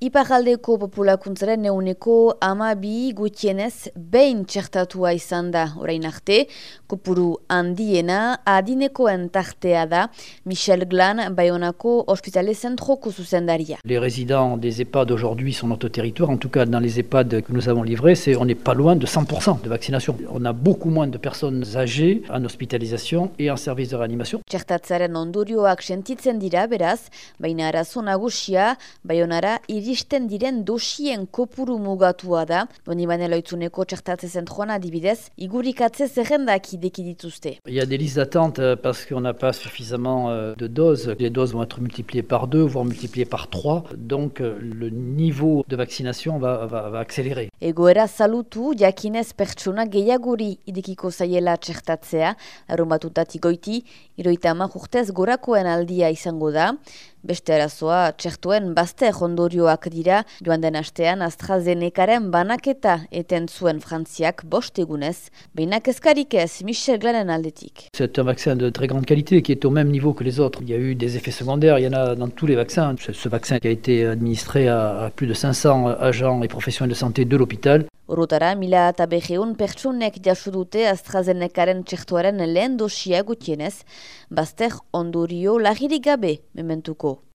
Iparaldeko populakuntzaren neuneko ama bi gutienez behin txertatua izan da orain arte, kopuru handiena adinekoen tartea da Michel Glan Bayonako Hospitale Zentroko zuzendaria. Les résidents des EHPAD aujourd'hui sur notre territoire, en tout cas dans les EHPAD que nous avons livrés, c'est on n'est pas loin de 100% de vaccination. On a beaucoup moins de personnes âgées en hospitalisation et en service de réanimation. Txertatzaren ondorioak sentitzen dira beraz, baina arazo nagusia Bayonara iri iristen diren dosien kopuru mugatua da, doni baneloitzuneko txertatze zentroan adibidez, igurikatze zerrendak ideki dituzte. Il y a des listes d'attente euh, parce qu'on n'a pas suffisamment euh, de doses. Les doses vont être multipliées par deux, voire multipliées par trois. Donc euh, le niveau de vaccination va, va, va accélérer. Egoera salutu jakinez pertsona gehiaguri idekiko zaiela txertatzea, aromatutatik goiti, iroita urtez gorakoen aldia izango da, Beste arazoa, txertuen bazte jondorioak dira, joan den astean AstraZenecaren banaketa eten zuen Frantziak bost egunez, behinak ezkarik ez Michel Glanen aldetik. C'est un vaccin de très grande qualité qui est au même niveau que les autres. Il y a eu des effets secondaires, il y en a dans tous les vaccins. Ce vaccin qui a été administré à plus de 500 agents et professionnels de santé de l'hôpital. Orotara, mila eta beheun pertsonek jasu dute AstraZenecaren txertuaren lehen dosia gutienez, bazter ondorio lagirik gabe mementuko.